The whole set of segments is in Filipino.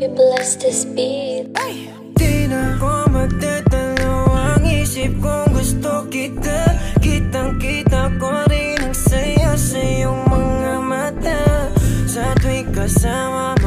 baby, bless this beat. Di na ko magdadalawang isip kung gusto kita Kitang kita ko rin ang saya sa iyong mga mata Sa tuwing kasama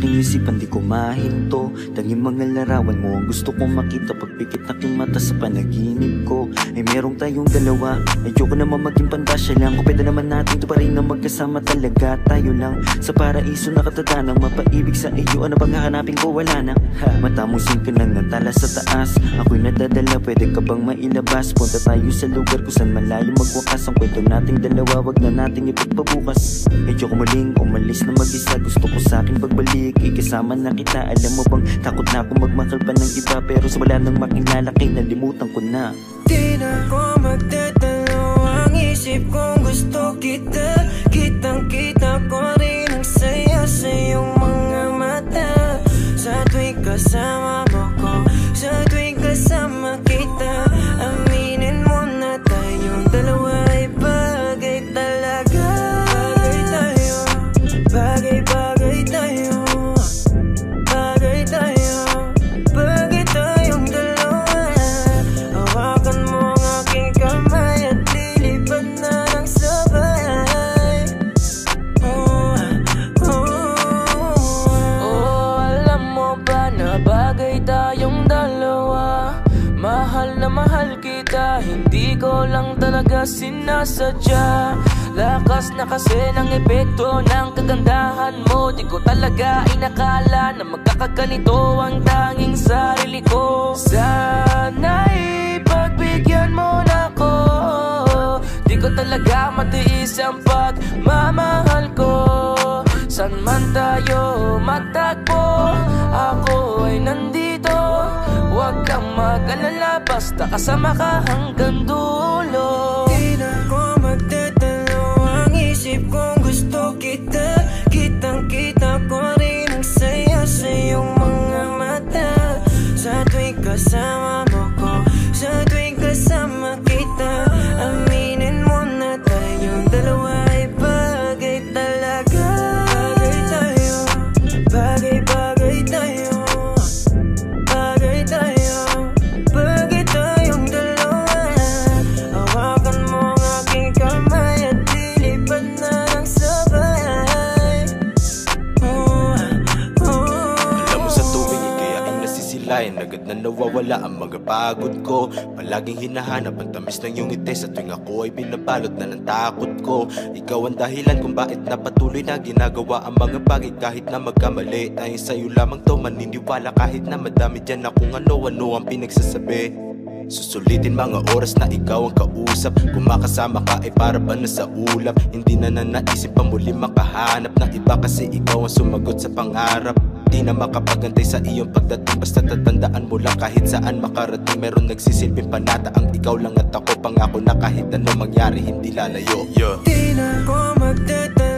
aking isipan di ko mahinto Tanging mga larawan mo. Ang gusto kong makita Pagpikit aking mata sa panaginip ko. Ay merong tayong dalawa. Ayoko naman maging pandasya lang. Kung pwede naman natin to pa na magkasama talaga Tayo lang. Sa paraiso nakatatanang Mapaibig sa iyo. Ano bang hahanapin ko? Wala na. Ha, Matamusin ka lang ng tala sa taas. Ako'y nadadala. Pwede ka bang mailabas? Punta tayo sa lugar kung saan malayo magwakas. Ang kwento nating dalawa wag na nating ipagpabukas. Ayoko muling umalis na mag-isa. Gusto ko sa pagbalik Ikasama na kita. Alam mo bang takot na ako magmakal pa ng iba Pero sa wala nang makilala kay nalimutan ko na. Di na ko magdadalawang isip kung gusto kita. Kitang kita ko rin ang saya sa iyong mga mata. Sa tuwing kasama kita Hindi ko lang talaga sinasadya. Lakas na kasi ng epekto ng kagandahan mo. Di ko talaga inakala na magkakaganito ang tanging sarili ko. Sana'y pagbigyan mo na ko Di ko talaga matiis ang pagmamahal ko. San man tayo matagpo Ako ay nandito. Huwag kang mag-alala Basta kasama ka hanggang dulo Agad na nawawala ang mga pagod ko. Palaging hinahanap ang tamis ng iyong ngiti. Sa tuwing ako ay binabalot na ng takot ko. Ikaw ang dahilan kung bakit napatuloy na ginagawa ang mga bagay. Kahit na magkamali Dahil sa'yo lamang to. Maniniwala Kahit na madami dyan na kung ano-ano ang pinagsasabi. Susulitin mga oras na ikaw ang kausap. Kung makasama ka ay para ba na sa ulap? Hindi na na naisip pa muli makahanap ng iba Kasi ikaw ang sumagot sa pangarap Di na makapagantay sa iyong pagdating. Basta tatandaan mo lang kahit saan makarating. Meron nagsisilbing panata. Ang ikaw lang at ako Pangako na kahit ano mangyari hindi lalayo. Yeah. Di na ko magdadalawang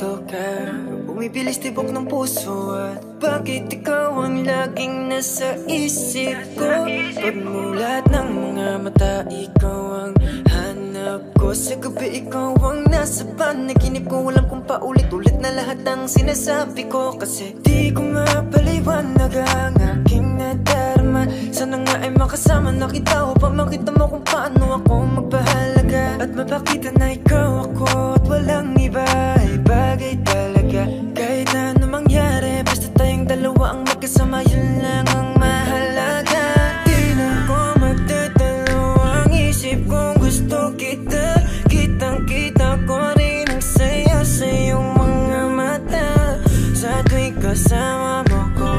andito ka Bumibilis tibok ng puso At bakit ikaw ang laging nasa isip ko? Pagmulat ng mga mata Ikaw ang hanap ko. Sa gabi ikaw ang nasa panaginip ko Alam kong paulit-ulit na lahat ng sinasabi ko. Kasi di ko mapaliwanag ang aking nadarama. Sana nga ay makasama na kita Upang makita mo kung paano ako magbahay sama moko